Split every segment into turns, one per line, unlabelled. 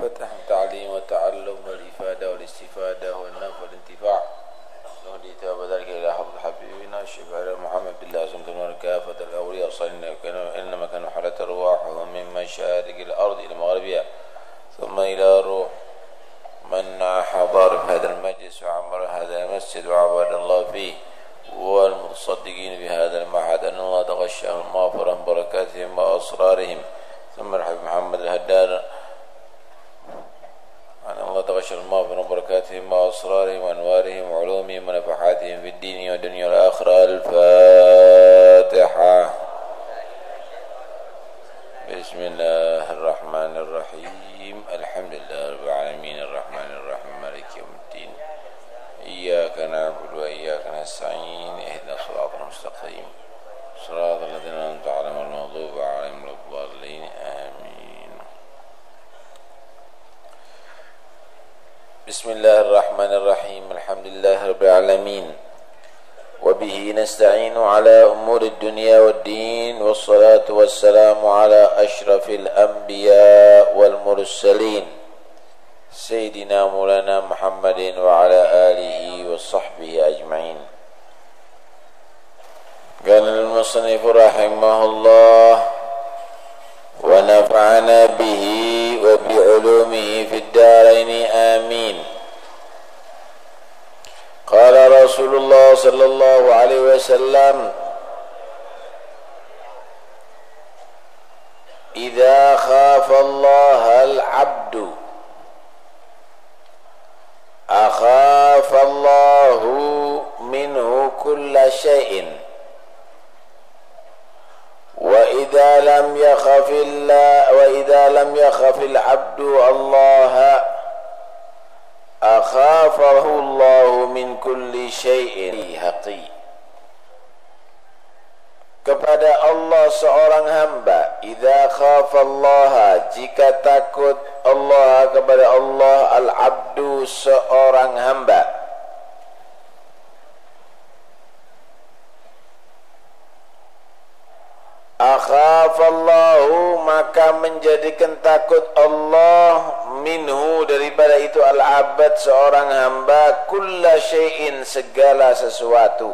فتح التعليم والتعلم والإفادة والاستفادة والنفع والانتفاع. نهدي ثواب ذلك إلى حفظ حبيبنا الشيخ محمد بن الله سمت كافة الأولياء صلنا إنما كانوا حالة أرواحهم من مشارق الأرض إلى مغربها ثم إلى روح. من حضر هذا المجلس وعمر هذا المسجد وعبد الله فيه والمتصدقين بهذا المعهد. أن الله تغشاهم مغفرا بركاتهم وأسرارهم. ثم الحبيب محمد الهدار. تغشى المغفرة وبركاتهم وأسرارهم وأنوارهم وعلومهم ونفحاتهم في الدين والدنيا والآخرة. الفاتحة. بسم الله الرحمن الرحيم. الحمد لله رب العالمين. الرحمن الرحيم. مالك يوم الدين. إياك نعبد وإياك نستعين. اهدنا الصراط المستقيم. صراط الذين أنعمت بسم الله الرحمن الرحيم الحمد لله رب العالمين وبه نستعين على أمور الدنيا والدين والصلاة والسلام على أشرف الأنبياء والمرسلين سيدنا مولانا محمد وعلى آله وصحبه أجمعين قال المصنف رحمه الله ونفعنا به وبعلومه في الدارين آمين. قال رسول الله صلى الله عليه وسلم إذا خاف الله العبد أخاف الله منه كل شيء. وإذا لم يخف الله وإذا لم يخف العبد الله أخافه الله من كل شيء حقي kepada Allah seorang hamba idza khafallaha jika takut Allah kepada Allah al-abdu seorang hamba Akhafallahu maka menjadikan takut Allah minhu daripada itu al-abad seorang hamba kulla syai'in segala sesuatu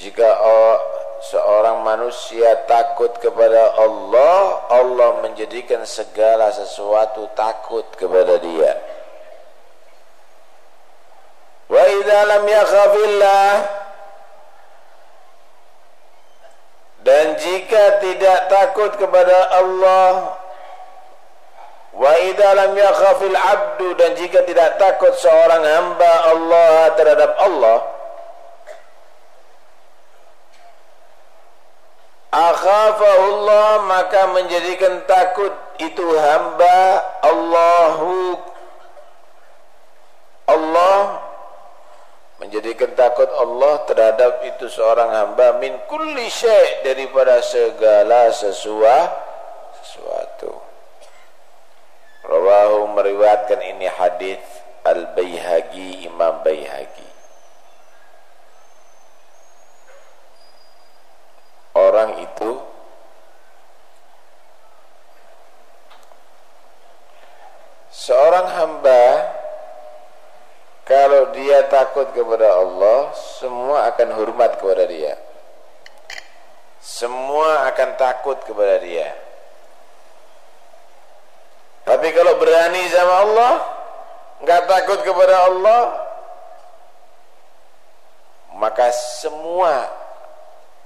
jika seorang manusia takut kepada Allah, Allah menjadikan segala sesuatu takut kepada dia. Wa idza lam yakhafillah dan jika tidak takut kepada Allah wa idza lam yakhafil abdu dan jika tidak takut seorang hamba Allah terhadap Allah akhafahullah maka menjadikan takut itu hamba Allahu Allah menjadikan takut Allah terhadap itu seorang hamba min kulli syai' daripada segala sesuatu sesuatu. Rawahu meriwayatkan ini hadis Al-Baihaqi Imam Baihaqi. Orang itu seorang hamba kalau dia takut kepada Allah semua akan hormat kepada dia. Semua akan takut kepada dia. Tapi kalau berani sama Allah nggak takut kepada Allah maka semua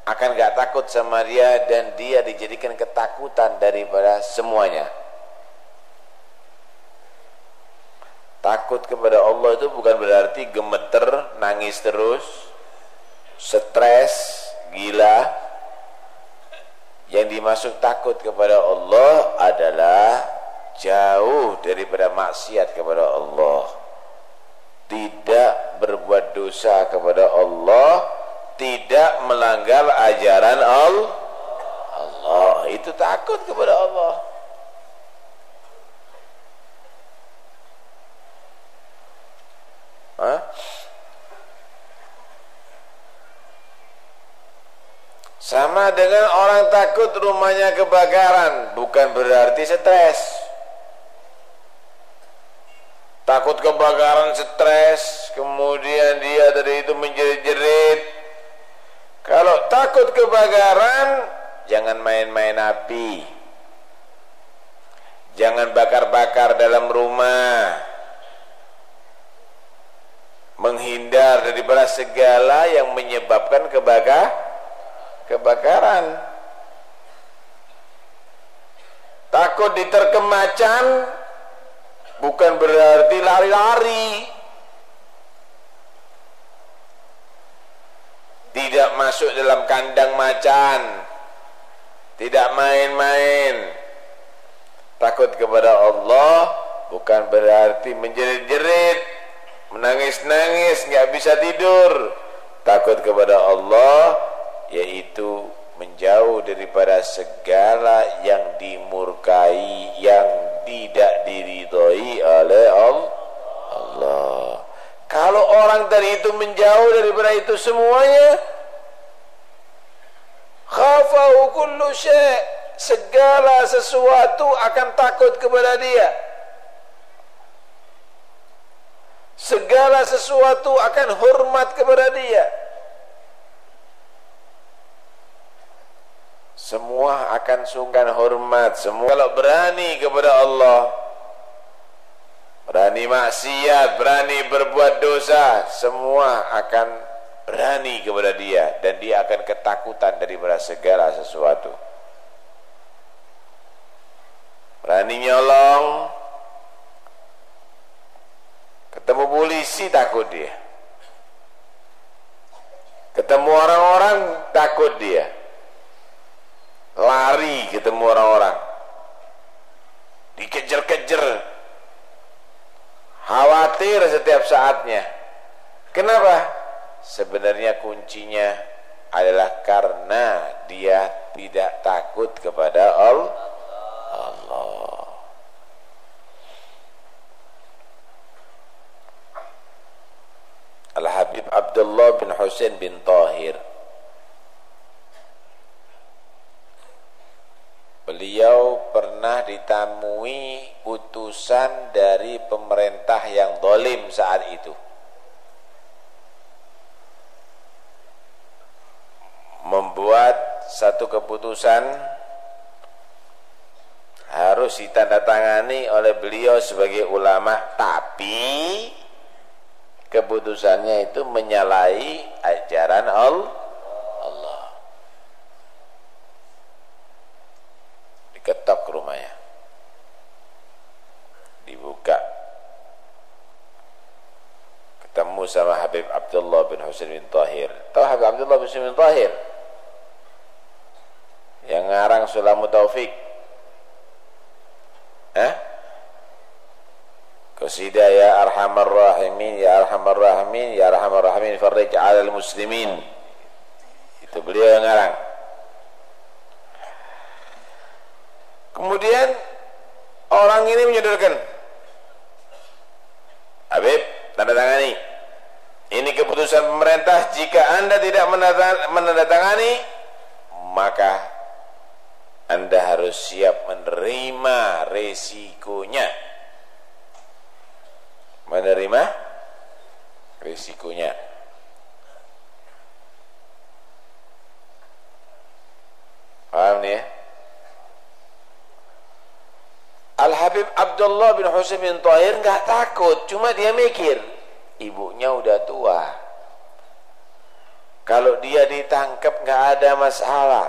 akan gak takut sama dia dan dia dijadikan ketakutan daripada semuanya takut kepada Allah itu bukan berarti gemeter nangis terus stres gila. Yang dimaksud takut kepada Allah adalah jauh daripada maksiat kepada Allah. Tidak berbuat dosa kepada Allah tidak melanggar ajaran Allah Allah. Itu takut kepada Allah Hah? sama dengan orang takut rumahnya kebakaran bukan berarti stres. Takut kebakaran stres, kemudian dia dari itu menjerit-jerit. Kalau takut kebakaran, jangan main-main api. Jangan bakar-bakar dalam rumah. Menghindar daripada segala yang menyebabkan kebakaran kebakaran. Takut diterkem macan bukan berarti lari-lari. Tidak masuk dalam kandang macan. Tidak main-main. Takut kepada Allah bukan berarti menjerit-jerit menangis-nangis nggak bisa tidur takut kepada Allah yaitu menjauh daripada segala yang dimurkai yang tidak diridhoi oleh Allah. Kalau orang dari itu menjauh daripada itu semuanya khafahu kullu segala sesuatu akan takut kepada dia. Segala sesuatu akan hormat kepada dia. semua akan sungkan hormat semua kalau berani kepada Allah berani maksiat berani berbuat dosa semua akan berani kepada dia dan dia akan ketakutan daripada segala sesuatu berani nyolong ketemu polisi takut dia. Ketemu orang-orang takut dia. Lari ketemu orang-orang. Dikejar-kejar. Khawatir setiap saatnya. Kenapa? Sebenarnya kuncinya adalah karena dia tidak takut kepada Allah Al-Habib Abdullah bin Hussein bin Tahir. Beliau pernah ditamui utusan dari pemerintah yang dolim saat itu. Membuat satu keputusan harus ditandatangani oleh beliau sebagai ulama tapi keputusannya itu menyalahi ajaran Allah. Ketok rumahnya. Dibuka. Ketemu sama Habib Abdullah bin Husain bin Tahir. Tahu Habib Abdullah bin Husain bin Tahir? Yang ngarang Sulamu Taufik eh Qasida ya arhamar rahimin ya arhamar rahimin ya arhamar rahimin farrij 'alal muslimin itu beliau yang ngarang Kemudian orang ini menyodorkan Habib, tanda tangani. Ini keputusan pemerintah, jika Anda tidak menandatangani, maka Anda harus siap menerima resikonya. Menerima resikonya. Paham nih ya? Al-Habib Abdullah bin Husain bin Tahir nggak takut, cuma dia mikir, ibunya udah tua. Kalau dia ditangkap nggak ada masalah.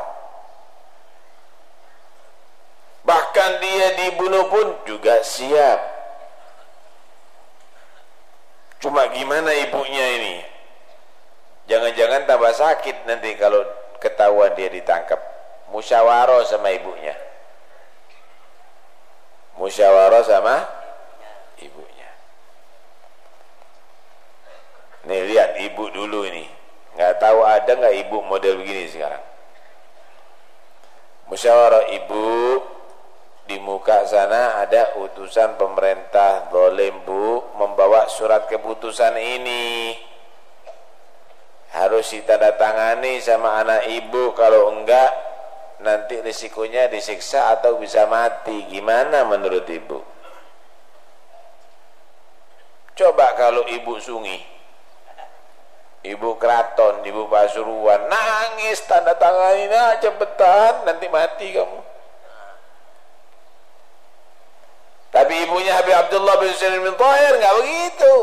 Bahkan dia dibunuh pun juga siap. Cuma gimana ibunya ini? Jangan-jangan tambah sakit nanti kalau ketahuan dia ditangkap. Musyawarah sama ibunya musyawarah sama ibunya nih lihat ibu dulu ini nggak tahu ada nggak ibu model begini sekarang musyawarah ibu di muka sana ada utusan pemerintah. Dolim bu membawa surat keputusan ini. Harus ditandatangani sama anak ibu. Kalau enggak nanti risikonya disiksa atau bisa mati. Gimana menurut ibu? Coba kalau ibu sungi. Ibu keraton, ibu pasuruan. Nangis tanda tanganin ah cepetan nanti mati kamu tapi ibunya Habib Abdullah bin Salim bin Tahir enggak begitu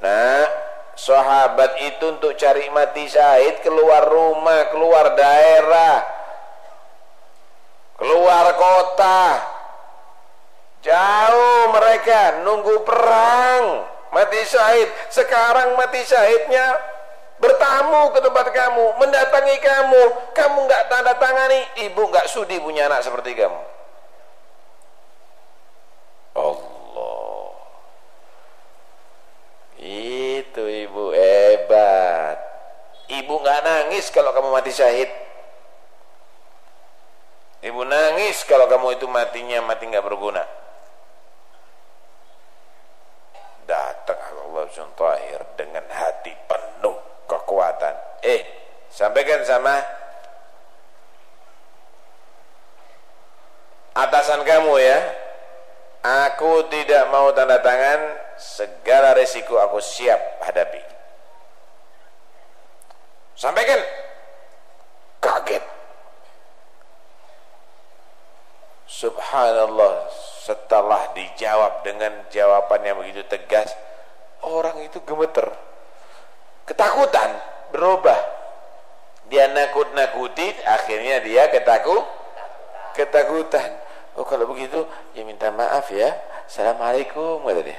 nah sahabat itu untuk cari mati syahid keluar rumah, keluar daerah, keluar kota. Jauh mereka nunggu perang, mati syahid. Sekarang mati syahidnya bertamu ke tempat kamu, mendatangi kamu. Kamu nggak tanda tangani, ibu nggak sudi punya anak seperti kamu. Allah Itu ibu hebat. Ibu nggak nangis kalau kamu mati syahid. Ibu nangis kalau kamu itu matinya mati nggak berguna. Datang Allah Tahir dengan hati penuh kekuatan. Eh, sampaikan sama atasan kamu ya. Aku tidak mau tanda tangan segala resiko aku siap hadapi. Sampaikan. Kaget. Subhanallah setelah dijawab dengan jawaban yang begitu tegas orang itu gemeter. Ketakutan berubah. Dia nakut-nakuti akhirnya dia ketakut ketakutan. Oh kalau begitu ya minta maaf ya assalamualaikum kata dia.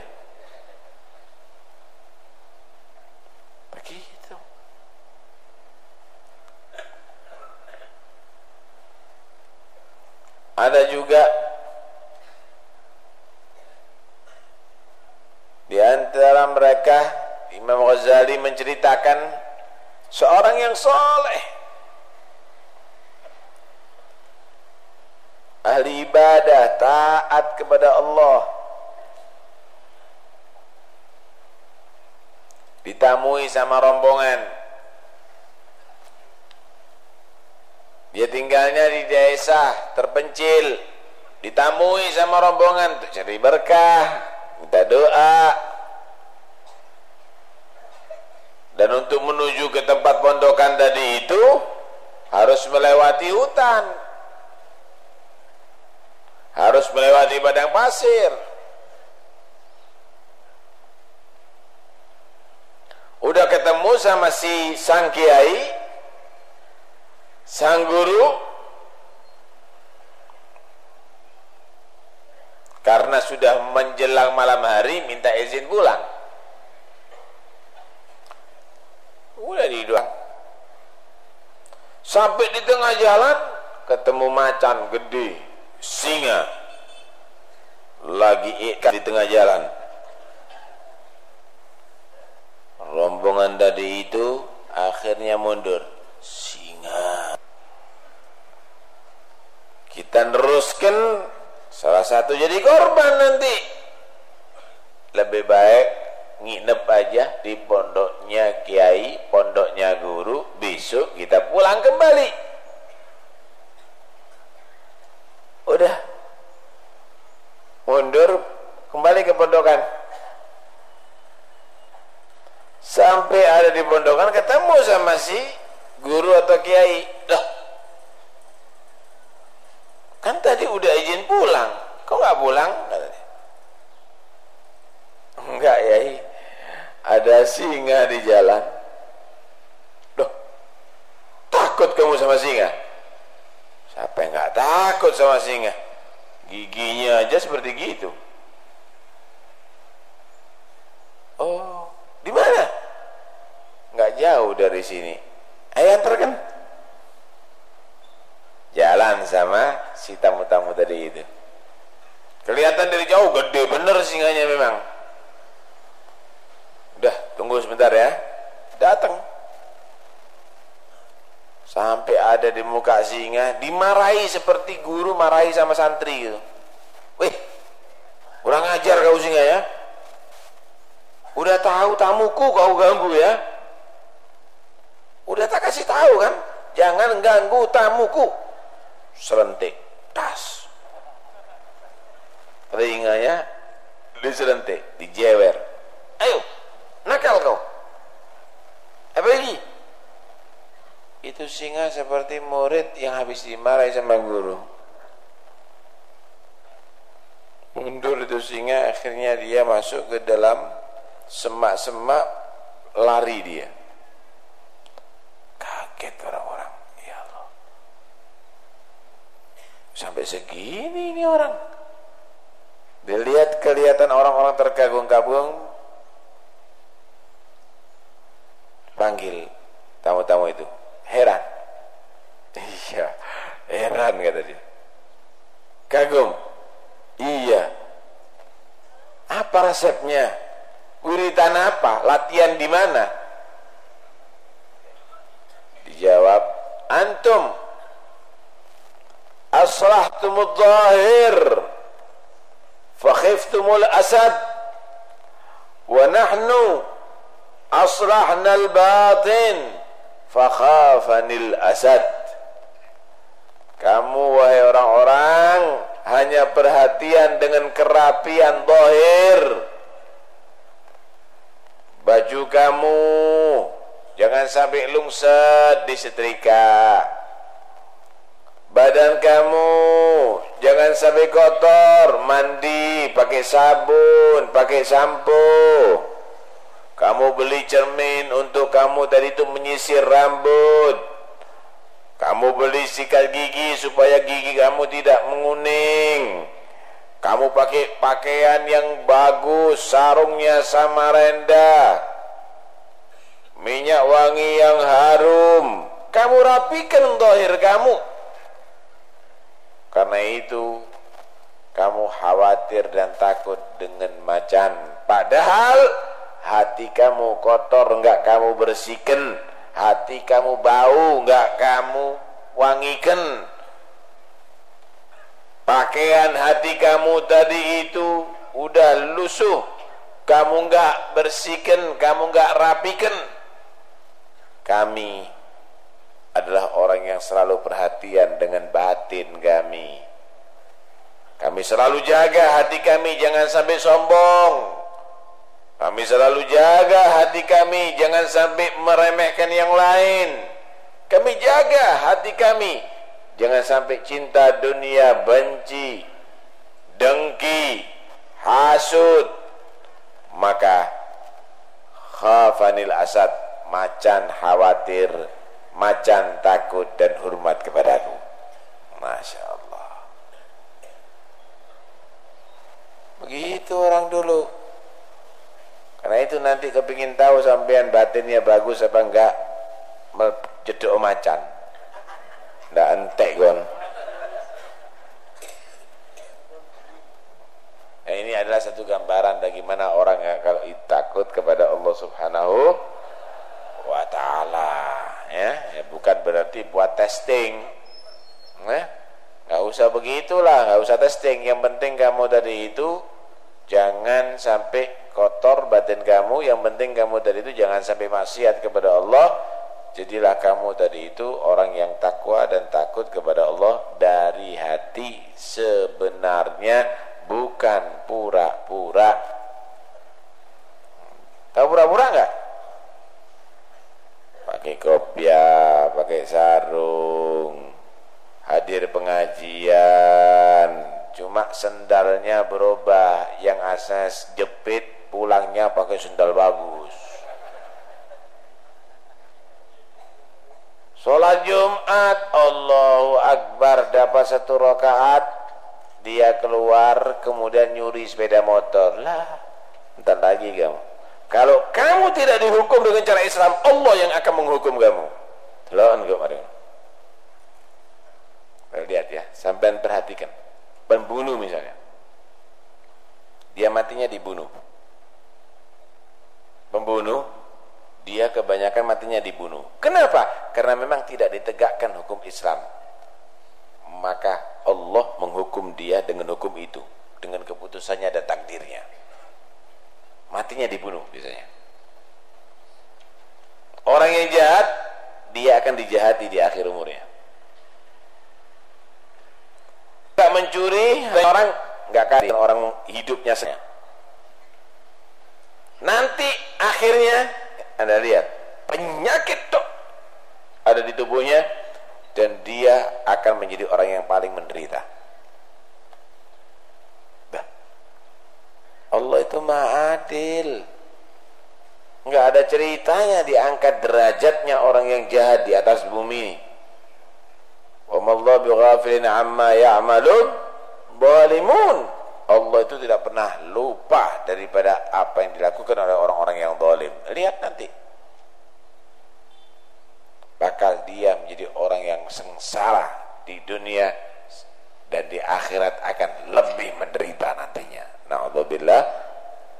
Ada juga di antara mereka Imam Ghazali menceritakan seorang yang soleh. Ahli ibadah taat kepada Allah ditamui sama rombongan Dia tinggalnya di desa terpencil, ditamui sama rombongan untuk cari berkah, minta doa. Dan untuk menuju ke tempat pondokan tadi itu harus melewati hutan. Harus melewati padang pasir. Udah ketemu sama si sang kiai, sang guru. Karena sudah menjelang malam hari minta izin pulang. Udah di doang sampai di tengah jalan ketemu macan gede singa. Lagi ikat di tengah jalan rombongan tadi itu akhirnya mundur. Singa. Kita teruskan salah satu jadi korban nanti. Lebih baik nginep aja di pondoknya kiai pondoknya guru. Besok kita pulang kembali. Udah. Mundur kembali ke pondokan sampai ada di pondokan ketemu sama si guru atau kiai lah Kan tadi udah izin pulang. Kok nggak pulang? Enggak ya. Ada singa di jalan. Loh. Takut kamu sama singa? Siapa yang nggak takut sama singa? Giginya aja seperti gitu. Oh, di mana? Jauh dari sini. Ayo antarkan jalan sama si tamu-tamu tadi itu. Kelihatan dari jauh gede bener singanya memang. Udah tunggu sebentar ya. Datang sampai ada di muka singa dimarahi seperti guru marahi sama santri gitu wih kurang ajar kau singa ya. Udah tahu tamuku kau ganggu ya udah tak kasih tahu kan? Jangan ganggu tamuku. Serentik tas telinganya diserentik dijewer. Ayo nakal kau. Apa lagi? Itu singa seperti murid yang habis dimarahi sama guru. Mundur itu singa akhirnya dia masuk ke dalam semak-semak lari dia kaget orang-orang. Ya Allah. Sampai segini ini orang. Dilihat kelihatan orang-orang terkagum-kagum. Panggil tamu-tamu itu. Heran. Iya heran kata dia. Kagum. Iya. Apa resepnya? Wiritan apa? Latihan di mana dijawab antum aslahtumud zahir fakhiftumul asad wa nahnu aslahna al-batin fakhafanil asad. Kamu wahai orang-orang hanya perhatian dengan kerapian dohir baju kamu jangan sampai lungset di setrika badan kamu jangan sampai kotor mandi pakai sabun pakai sampo kamu beli cermin untuk kamu tadi itu menyisir rambut. Kamu beli sikat gigi supaya gigi kamu tidak menguning. Kamu pakai pakaian yang bagus, sarungnya sama rendah. Minyak wangi yang harum. Kamu rapikan dohir kamu. Karena itu kamu khawatir dan takut dengan macan. Padahal hati kamu kotor enggak kamu bersihkan hati kamu bau enggak kamu wangikan pakaian hati kamu tadi itu udah lusuh kamu enggak bersihkan kamu enggak rapikan kami adalah orang yang selalu perhatian dengan batin kami kami selalu jaga hati kami jangan sampai sombong kami selalu jaga hati kami jangan sampai meremehkan yang lain. Kami jaga hati kami jangan sampai cinta dunia benci, dengki, hasud. Maka khafanil asad macan khawatir, macan takut dan hormat kepadaku. Masya Allah. Begitu orang dulu. Karena itu nanti kepingin tahu sampean batinnya bagus apa enggak jedok macan. Ndak entek gon. Nah, ini adalah satu gambaran bagaimana orang yang kalau takut kepada Allah Subhanahu wa taala ya. ya bukan berarti buat testing. Ya. Enggak usah begitulah, enggak usah testing. Yang penting kamu tadi itu jangan sampai kotor batin kamu yang penting kamu tadi itu jangan sampai maksiat kepada Allah jadilah kamu tadi itu orang yang takwa dan takut kepada Allah dari hati sebenarnya bukan pura-pura tahu pura-pura enggak pakai kopiah pakai sarung hadir pengajian. Cuma sendalnya berubah. Yang asas jepit pulangnya pakai sendal bagus. Sholat Jumat Allahu Akbar. Dapat satu rakaat dia keluar kemudian nyuri sepeda motor. Lah entar lagi kamu kalau kamu tidak dihukum dengan cara Islam Allah yang akan menghukum kamu. Enggak mari lihat ya. Sampai perhatikan. Pembunuh misalnya. Dia matinya dibunuh. Pembunuh dia kebanyakan matinya dibunuh. Kenapa? karena memang tidak ditegakkan hukum Islam. Maka Allah menghukum dia dengan hukum itu. Dengan keputusannya dan takdirnya matinya dibunuh biasanya. Orang yang jahat dia akan dijahati di akhir umurnya. Gak mencuri orang nggak kasih orang hidupnya saja. Nanti akhirnya anda lihat penyakit tuh ada di tubuhnya dan dia akan menjadi orang yang paling menderita Allah itu maha adil. Nggak ada ceritanya diangkat derajatnya orang yang jahat di atas bumi wa mallahu bighafilin amma ya'malun zalimun. Allah itu tidak pernah lupa daripada apa yang dilakukan oleh orang-orang yang zalim. Lihat nanti. Bakal dia menjadi orang yang sengsara di dunia dan di akhirat akan lebih menderita nantinya. Nauzubillah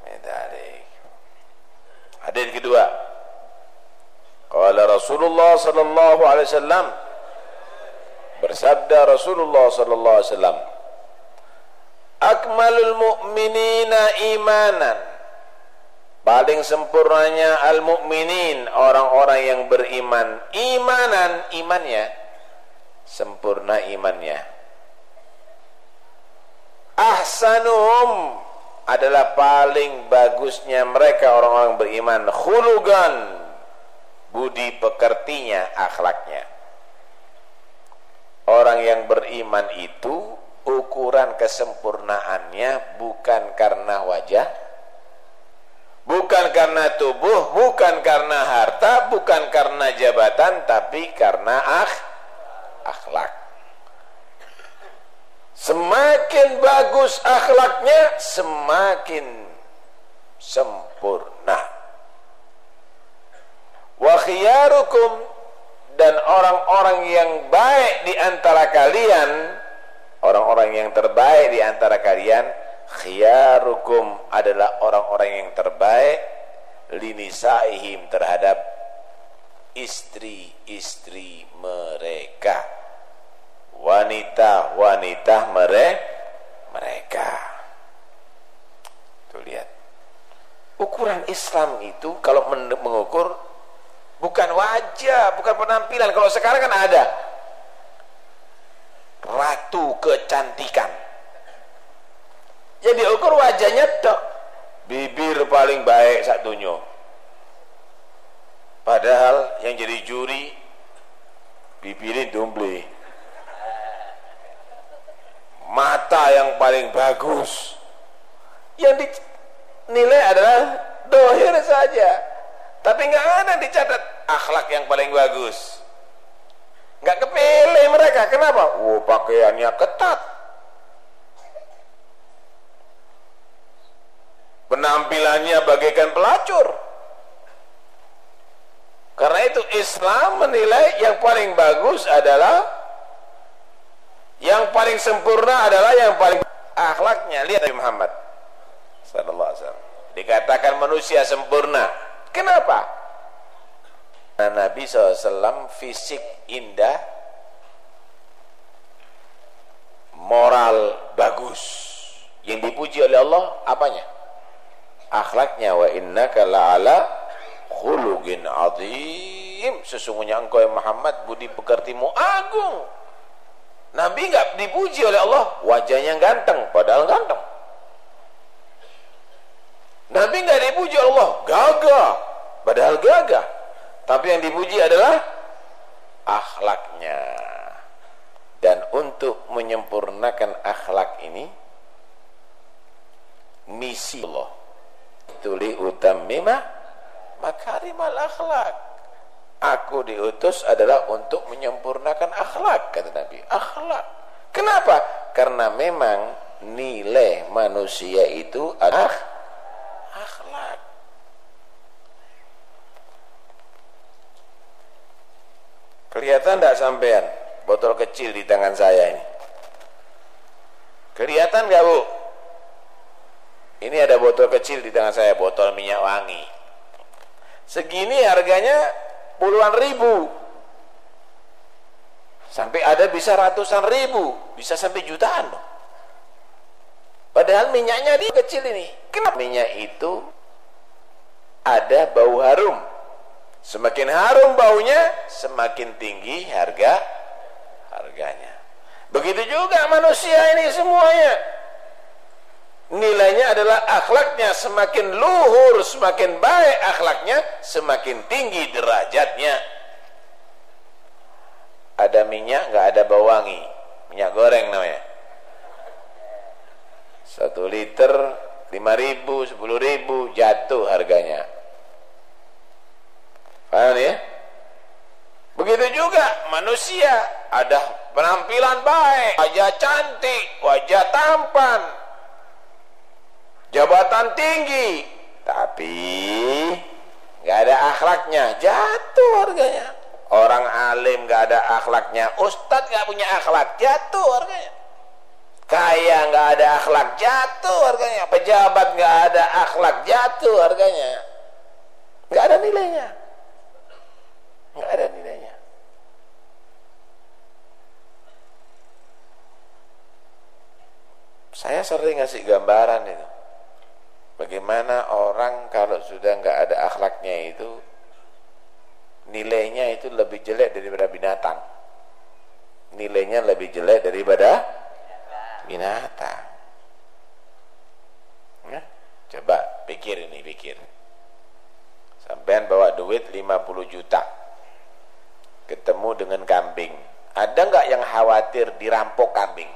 min dzalik. Hadis kedua. Qala Rasulullah sallallahu alaihi wasallam bersabda Rasulullah sallallahu alaihi wasallam Akmalul mu'minina imanan paling sempurnanya al-mu'minin orang-orang yang beriman imanan imannya sempurna imannya ahsanuhum adalah paling bagusnya mereka orang-orang beriman khulugan budi pekertinya akhlaknya orang yang beriman itu ukuran kesempurnaannya bukan karena wajah Bukan karena tubuh, bukan karena harta, bukan karena jabatan, tapi karena akh, akhlak. Semakin bagus akhlaknya, semakin sempurna. Wa khiyarukum dan orang-orang yang baik di antara kalian, orang-orang yang terbaik di antara kalian, khiyarukum adalah orang-orang yang terbaik linisaihim terhadap istri-istri mereka wanita-wanita mere mereka. Tuh lihat. Ukuran Islam itu kalau mengukur bukan wajah bukan penampilan. Kalau sekarang kan ada. Ratu kecantikan. Jadi ukur wajahnya tok. Bibir paling baik satunya padahal yang jadi juri bibirnya dumble mata yang paling bagus. Yang dinilai adalah dohir saja. Tapi nggak ada dicatat akhlak yang paling bagus. Nggak kepilih mereka. Kenapa? oh pakaiannya ketat. Penampilannya bagaikan pelacur. Karena itu Islam menilai yang paling bagus adalah yang paling sempurna adalah yang paling akhlaknya. Lihat Nabi Muhammad. Sallallahu alaihi wasallam. Dikatakan manusia sempurna. Kenapa? Karena Nabi SAW fisik indah moral bagus. Yang dipuji oleh Allah apanya? Akhlaknya wa innaka la'ala khuluqin azim sesungguhnya engkau yang Muhammad budi pekertimu agung Nabi enggak dipuji oleh Allah. Wajahnya ganteng padahal ganteng. Nabi enggak dipuji oleh Allah. Gagah padahal gagah. Tapi yang dipuji adalah akhlaknya. Dan untuk menyempurnakan akhlak ini misi Allah. Bu'ithu utammima makarimal akhlak aku diutus adalah untuk menyempurnakan akhlak kata Nabi. Akhlak. Kenapa? Karena memang nilai manusia itu adalah akhlak. Kelihatan tidak sampean? Botol kecil di tangan saya ini. Kelihatan gak bu? Ini ada botol kecil di tangan saya, botol minyak wangi. Segini harganya puluhan ribu. Sampai ada bisa ratusan ribu, bisa sampai jutaan loh. Padahal minyaknya di kecil ini. Kenapa minyak itu ada bau harum? Semakin harum baunya, semakin tinggi harga harganya. Begitu juga manusia ini semuanya. Nilainya adalah akhlaknya semakin luhur, semakin baik akhlaknya, semakin tinggi derajatnya. Ada minyak, nggak ada bau wangi. Minyak goreng namanya. Satu liter, lima ribu, sepuluh ribu, jatuh harganya Paham ya? Begitu juga manusia ada penampilan baik, wajah cantik, wajah tampan, jabatan tinggi, tapi nggak ada akhlaknya, jatuh harganya. Orang alim nggak ada akhlaknya, ustadz nggak punya akhlak, jatuh harganya. Kaya nggak ada akhlak, jatuh harganya. Pejabat nggak ada akhlak, jatuh harganya. Nggak ada nilainya. Nggak ada nilainya. Saya sering ngasih gambaran itu bagaimana orang kalau sudah nggak ada akhlaknya itu nilainya itu lebih jelek daripada binatang. Nilainya lebih jelek daripada binatang. Ya? coba pikir ini pikir. Sampean bawa duit 50 juta ketemu dengan kambing. Ada nggak yang khawatir dirampok kambing?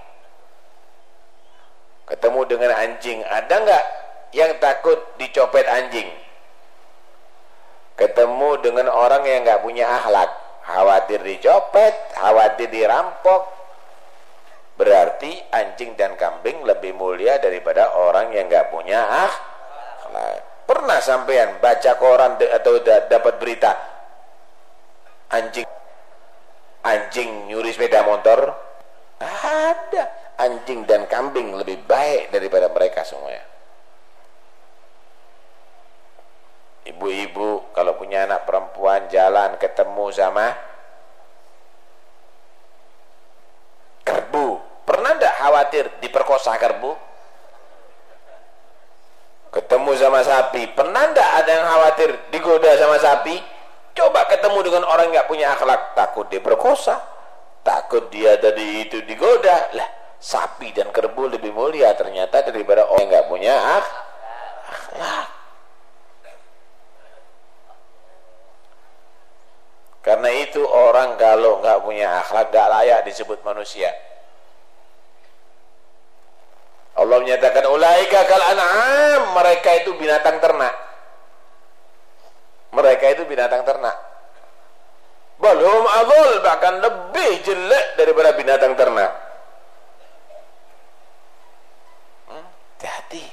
Ketemu dengan anjing ada nggak yang takut dicopet anjing. Ketemu dengan orang yang nggak punya akhlak. Khawatir dicopet khawatir dirampok. Berarti anjing dan kambing lebih mulia daripada orang yang nggak punya akhlak. Pernah sampean baca koran atau dapat berita? Anjing anjing nyuri sepeda motor? Ada. Anjing dan kambing lebih baik daripada mereka semuanya ibu-ibu kalau punya anak perempuan jalan ketemu sama kerbu pernah tidak khawatir diperkosa kerbu ketemu sama sapi. Pernah tidak ada yang khawatir digoda sama sapi? Coba ketemu dengan orang nggak punya akhlak, takut dia berkosa, takut dia dari itu digoda. Lah, sapi dan kerbau lebih mulia ternyata daripada orang nggak punya akhlak. Karena itu orang kalau nggak punya akhlak nggak layak disebut manusia. Allah menyatakan ulaika kal an'am, mereka itu binatang ternak. Mereka itu binatang ternak. Balhum adol bahkan lebih jelek daripada binatang ternak. Hmm, hati-hati.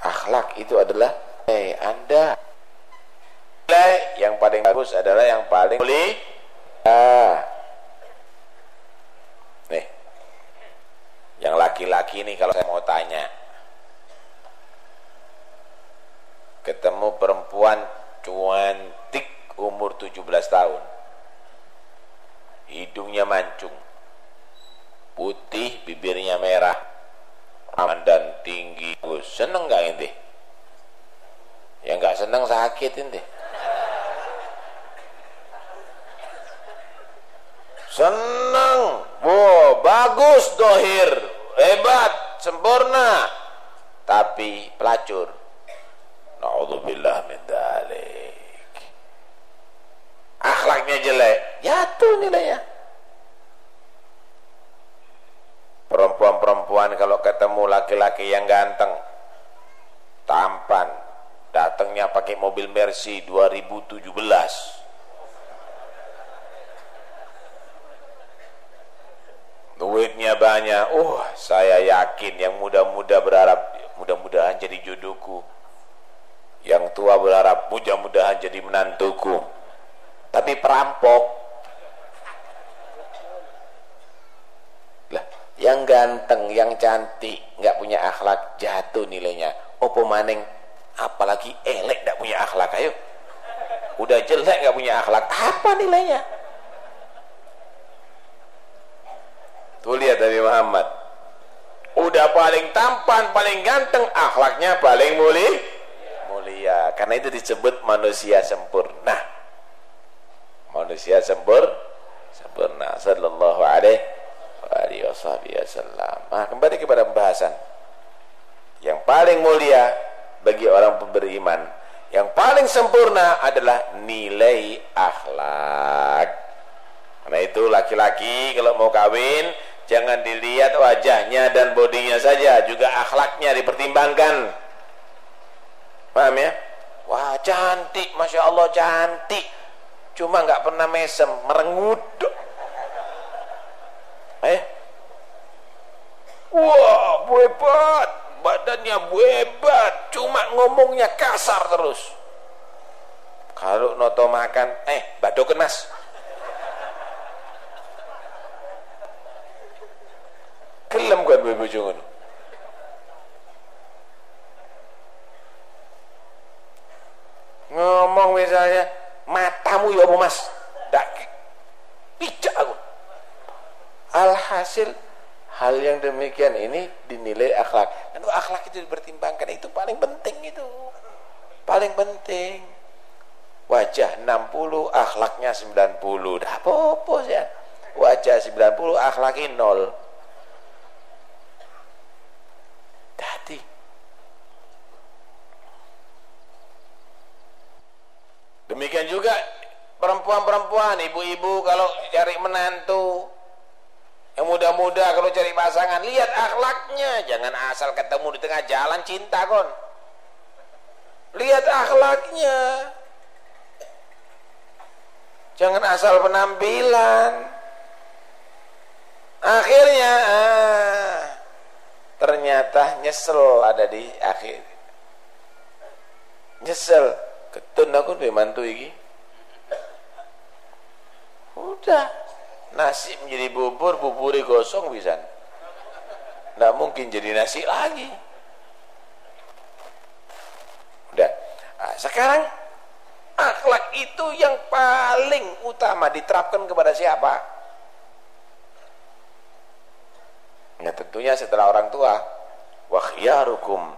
Akhlak itu adalah eh hey, anda yang paling bagus adalah yang paling boleh. Ah. nih. Yang laki-laki ini kalau saya mau tanya. Ketemu perempuan cuantik umur 17 tahun. Hidungnya mancung. Putih bibirnya merah. Aman dan tinggi. Seneng gak ini yang gak seneng sakit ini seneng wow bagus dohir hebat sempurna tapi pelacur Na'udzubillah min dalik. Akhlaknya jelek, jatuh nilainya. Perempuan-perempuan kalau ketemu laki-laki yang ganteng, tampan, datangnya pakai mobil Mercy 2017. Duitnya banyak. Oh, saya yakin yang muda-muda berharap mudah-mudahan jadi jodohku. Yang tua berharap mudah-mudahan jadi menantuku. Tapi perampok. Lah yang ganteng yang cantik nggak punya akhlak jatuh nilainya. Opo maning apalagi elek nggak punya akhlak ayo. Udah jelek nggak punya akhlak apa nilainya tuh lihat dari Muhammad. Udah paling tampan paling ganteng akhlaknya paling mulia mulia. Karena itu disebut manusia sempurna. Manusia sempur sempurna. Sallallahu alaihi wasallam nah, kembali kepada pembahasan. Yang paling mulia bagi orang beriman yang paling sempurna adalah nilai akhlak. Karena itu laki-laki kalau mau kawin jangan dilihat wajahnya dan bodinya saja juga akhlaknya dipertimbangkan. Paham ya? Wah cantik Masya Allah cantik. Cuma nggak pernah mesem merengut eh? Wah hebat badannya hebat cuma ngomongnya kasar terus. Kalau noto makan eh bado kenas kelam kan kowe bojo ngono. Ngomong misalnya matamu ya apa mas. Tak pijak aku. Alhasil hal yang demikian ini dinilai akhlak. Dan akhlak itu dipertimbangkan. Itu paling penting itu. Paling penting. Wajah 60 akhlaknya 90 dah popos ya wajah 90 akhlaknya 0 perempuan-perempuan ibu-ibu kalau cari menantu. Yang muda-muda kalau cari pasangan lihat akhlaknya. Jangan asal ketemu di tengah jalan cinta kon. Lihat akhlaknya. Jangan asal penampilan. Akhirnya ah, ternyata nyesel ada di akhir. Nyesel. Ketun aku mantu iki udah. Nasi menjadi bubur bubur gosong bisa. Tidak mungkin jadi nasi lagi. Udah. Nah, sekarang akhlak itu yang paling utama diterapkan kepada siapa? Ya tentunya setelah orang tua. Wa khiyarukum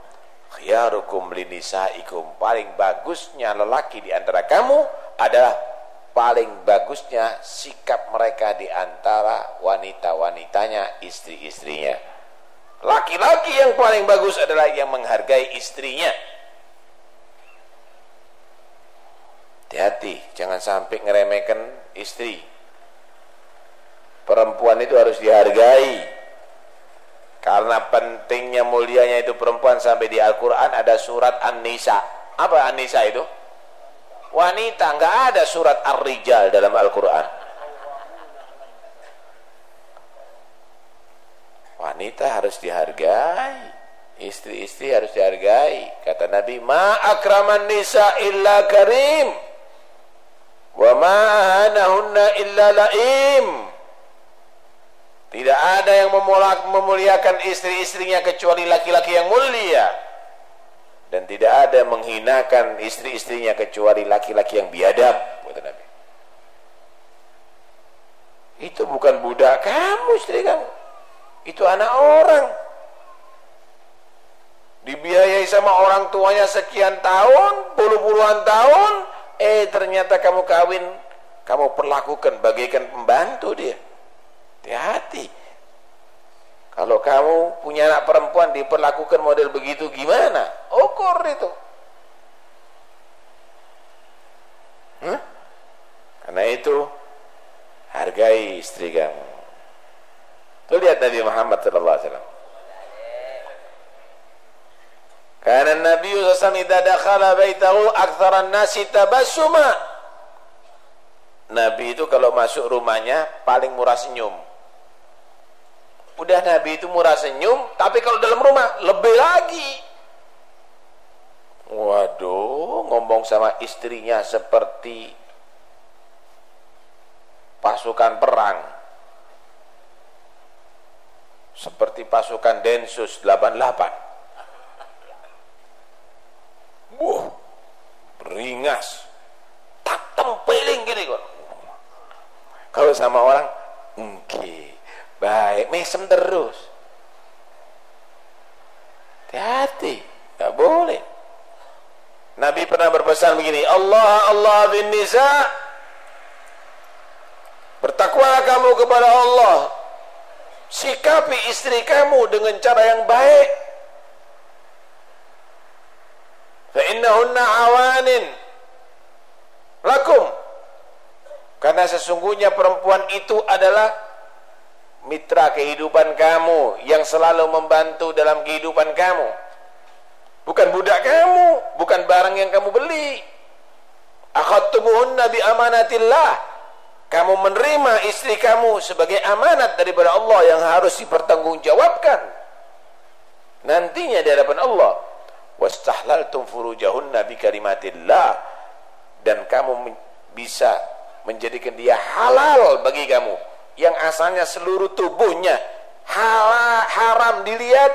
khiyarukum linisaikum paling bagusnya lelaki di antara kamu adalah paling bagusnya sikap mereka di antara wanita-wanitanya, istri-istrinya. Laki-laki yang paling bagus adalah yang menghargai istrinya. Hati-hati, jangan sampai ngeremehkan istri. Perempuan itu harus dihargai. Karena pentingnya mulianya itu perempuan sampai di Al-Quran ada surat An-Nisa. Apa An-Nisa itu? Wanita nggak ada surat ar-rijal dalam Al-Quran. Wanita harus dihargai. Istri-istri harus dihargai. Kata Nabi ma akraman nisa illa karim. Wa ma anahunna illa laim. Tidak ada yang memuliakan istri-istrinya kecuali laki-laki yang mulia dan tidak ada menghinakan istri-istrinya kecuali laki-laki yang biadab kata Nabi. Itu bukan budak kamu istri kamu. Itu anak orang. Dibiayai sama orang tuanya sekian tahun puluh-puluhan tahun eh ternyata kamu kawin. Kamu perlakukan bagaikan pembantu dia. Hati-hati kalau kamu punya anak perempuan diperlakukan model begitu gimana? Ukur itu. Hmm? Karena itu hargai istri kamu. Tuh lihat Nabi Muhammad sallallahu alaihi wasallam. Karena Nabi SAW idza dakhala baitahu aktsara an-nasi tabassuma. Nabi itu kalau masuk rumahnya paling murah senyum. Udah Nabi itu murah senyum, tapi kalau dalam rumah lebih lagi. Waduh, ngomong sama istrinya seperti pasukan perang. Seperti pasukan Densus 88. Wuh, beringas. Tak tempeling gini kok. Kalau sama orang, okay baik mesem terus hati-hati boleh Nabi pernah berpesan begini, Allah Allah bin nisa Bertakwa kamu kepada Allah. Sikapi istri kamu dengan cara yang baik. Fa innahunna awanin lakum. Karena sesungguhnya perempuan itu adalah mitra kehidupan kamu yang selalu membantu dalam kehidupan kamu. Bukan budak kamu, bukan barang yang kamu beli. Akhadtumuhunna bi amanatillah kamu menerima istri kamu sebagai amanat daripada Allah yang harus dipertanggungjawabkan nantinya di hadapan Allah wastahlaltum furujahunna bi kalimatillah dan kamu bisa menjadikan dia halal bagi kamu yang asalnya seluruh tubuhnya halal, haram dilihat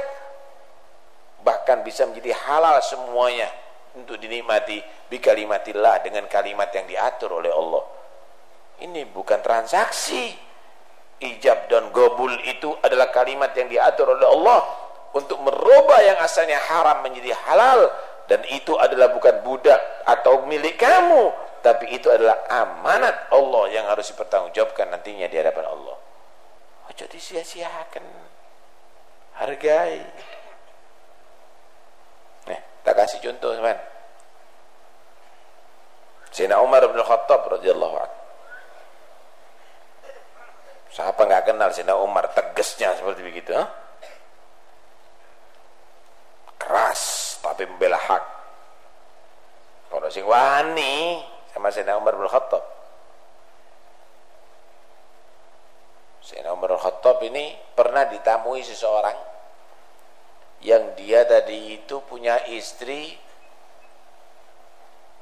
bahkan bisa menjadi halal semuanya untuk dinikmati bi dengan kalimat yang diatur oleh Allah ini bukan transaksi. Ijab dan gobul itu adalah kalimat yang diatur oleh Allah untuk merubah yang asalnya haram menjadi halal dan itu adalah bukan budak atau milik kamu tapi itu adalah amanat Allah yang harus dipertanggungjawabkan nantinya di hadapan Allah. Ojo disia-siakan. Hargai. Nih, tak kasih contoh, teman. Sayyidina Umar bin Khattab radhiyallahu anhu Siapa nggak kenal Sina Umar tegasnya seperti begitu? Huh? Keras tapi membela hak. Kalau sing wani sama Sina Umar bin Khattab. Sina Umar bin Khattab ini pernah ditamui seseorang yang dia tadi itu punya istri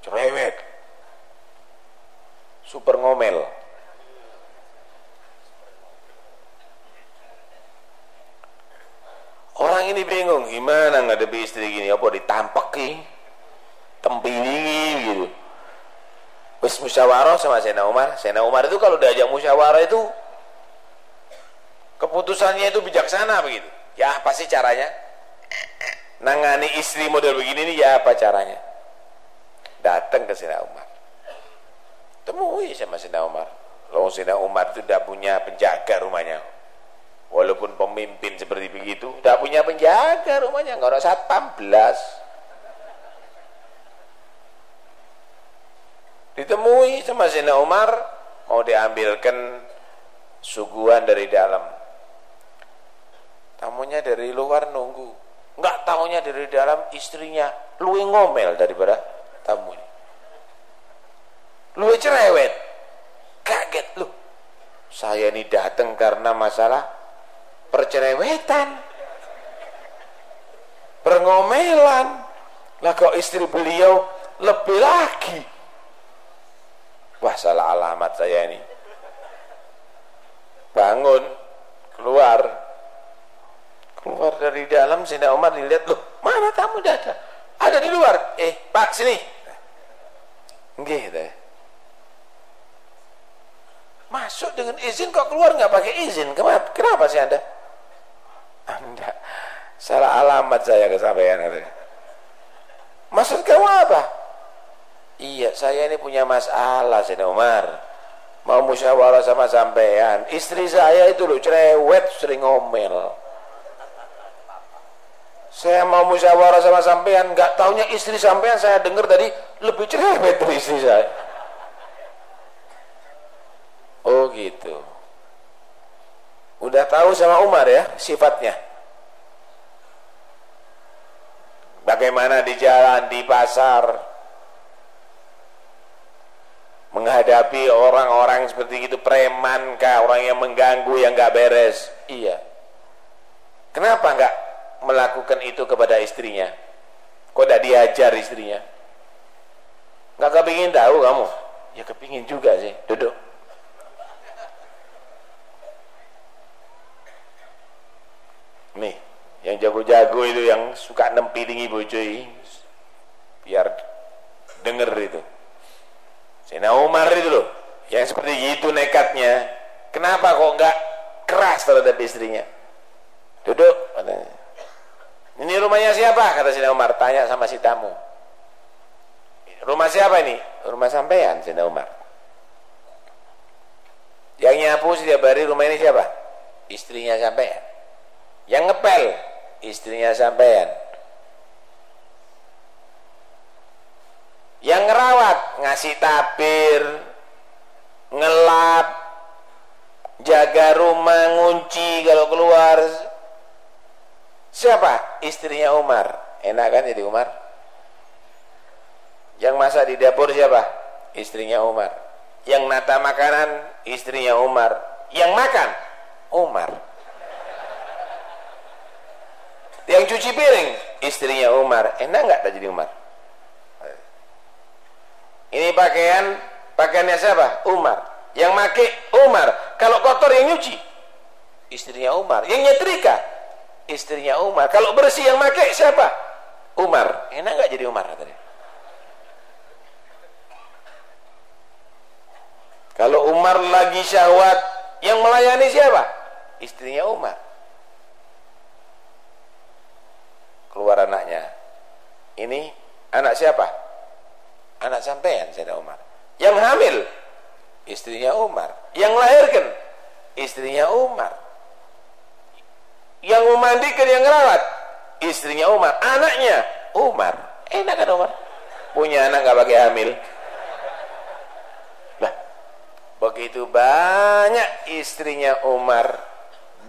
cerewet super ngomel Orang ini bingung gimana ngadepi istri gini apa ditampaki tempili gitu. Wis musyawarah sama Sena Umar. Sena Umar itu kalau diajak musyawarah itu keputusannya itu bijaksana begitu. Ya apa sih caranya? Nangani istri model begini nih ya apa caranya? Datang ke Sena Umar. Temui sama Sena Umar. Lalu Sena Umar itu udah punya penjaga rumahnya walaupun pemimpin seperti begitu tidak punya penjaga rumahnya nggak ada satpam belas ditemui sama Sina Umar mau diambilkan suguhan dari dalam. Tamunya dari luar nunggu. Nggak tahunya dari dalam istrinya lu ngomel daripada tamunya. Lu cerewet. Kaget lu saya ini datang karena masalah percerewetan perngomelan. Lah kok istri beliau lebih lagi wah salah alamat saya ini. Bangun keluar. Keluar dari dalam sini Umar dilihat loh mana tamu ada ada di luar. Eh pak sini. Deh masuk dengan izin kok keluar nggak pakai izin? Kenapa, kenapa sih anda? Anda salah alamat saya ke sampean katanya. Maksud kamu apa? Iya, saya ini punya masalah, Sina Umar. Mau musyawarah sama sampean. Istri saya itu loh cerewet, sering ngomel. Saya mau musyawarah sama sampean, nggak taunya istri sampean saya dengar tadi lebih cerewet dari istri saya. Oh gitu. Udah tahu sama Umar ya sifatnya. Bagaimana di jalan, di pasar menghadapi orang-orang seperti itu preman kah, orang yang mengganggu yang nggak beres. Iya. Kenapa nggak melakukan itu kepada istrinya? Kok tidak diajar istrinya? Nggak kepingin tahu kamu? Ya kepingin juga sih. Duduk. Nih, yang jago-jago itu yang suka nempilingi bojoi biar denger itu. Sena Umar itu loh, yang seperti itu nekatnya. Kenapa kok enggak keras terhadap istrinya? Duduk, katanya. Ini rumahnya siapa? Kata Sina Umar, tanya sama si tamu. Rumah siapa ini? Rumah sampean, Sayyidina Umar. Yang nyapu setiap hari rumah ini siapa? Istrinya sampean. Yang ngepel, istrinya sampean. Yang ngerawat, ngasih tabir, ngelap, jaga rumah, ngunci kalau keluar. Siapa? Istrinya Umar. Enak kan jadi Umar? Yang masak di dapur siapa? Istrinya Umar. Yang nata makanan istrinya Umar. Yang makan Umar. Yang cuci piring istrinya Umar. Enak nggak tak jadi Umar? Ini pakaian pakaiannya siapa? Umar. Yang make Umar. Kalau kotor yang nyuci istrinya Umar. Yang nyetrika istrinya Umar. Kalau bersih yang make siapa? Umar. Enak nggak jadi Umar tadi? Kalau Umar lagi syahwat, yang melayani siapa? Istrinya Umar. Keluar anaknya. Ini anak siapa? Anak sampean Sayyidina Umar. Yang hamil istrinya Umar. Yang lahirkan istrinya Umar. Yang memandikan yang ngerawat istrinya Umar. Anaknya Umar. Enak kan Umar? Punya anak gak pakai hamil. Begitu banyak istrinya Umar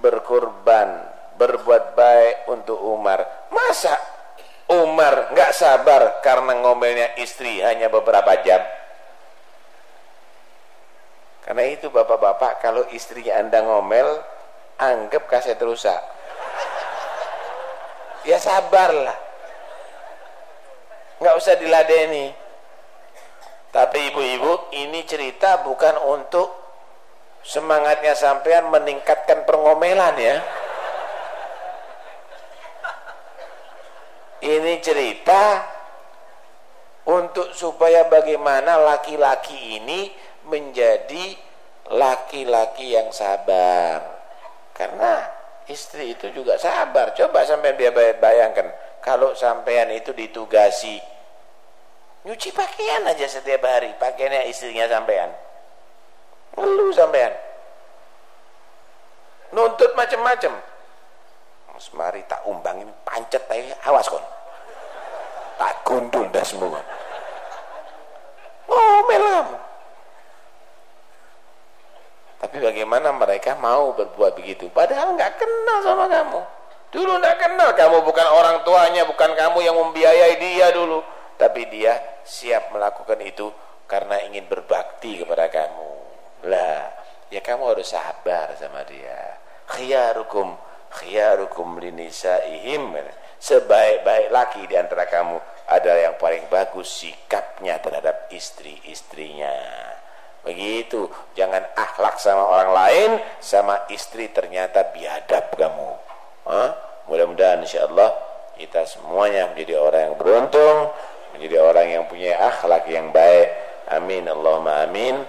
berkorban, berbuat baik untuk Umar. Masa Umar nggak sabar karena ngomelnya istri hanya beberapa jam? Karena itu bapak-bapak kalau istrinya anda ngomel, anggap kaset rusak. Ya sabarlah. Nggak usah diladeni. Tapi ibu-ibu, ini cerita bukan untuk semangatnya sampean meningkatkan pengomelan ya. Ini cerita untuk supaya bagaimana laki-laki ini menjadi laki-laki yang sabar. Karena istri itu juga sabar. Coba sampean dia bayangkan kalau sampean itu ditugasi nyuci pakaian aja setiap hari pakaiannya istrinya sampean ngeluh sampean nuntut macam-macam semari tak umbangin pancet tapi awas kon. Tak gundul dah semua ngomel kamu tapi bagaimana mereka mau berbuat begitu? Padahal nggak kenal sama kamu. Dulu nggak kenal kamu bukan orang tuanya bukan kamu yang membiayai dia dulu. Tapi dia siap melakukan itu karena ingin berbakti kepada kamu. Lah ya kamu harus sabar sama dia. Khiyarukum khiyarukum linisaihim sebaik-baik laki di antara kamu adalah yang paling bagus sikapnya terhadap istri-istrinya. Begitu. Jangan akhlak sama orang lain sama istri ternyata biadab kamu. Mudah-mudahan insyaallah kita semuanya menjadi orang yang beruntung menjadi orang yang punya akhlak yang baik. Amin. Allahumma amin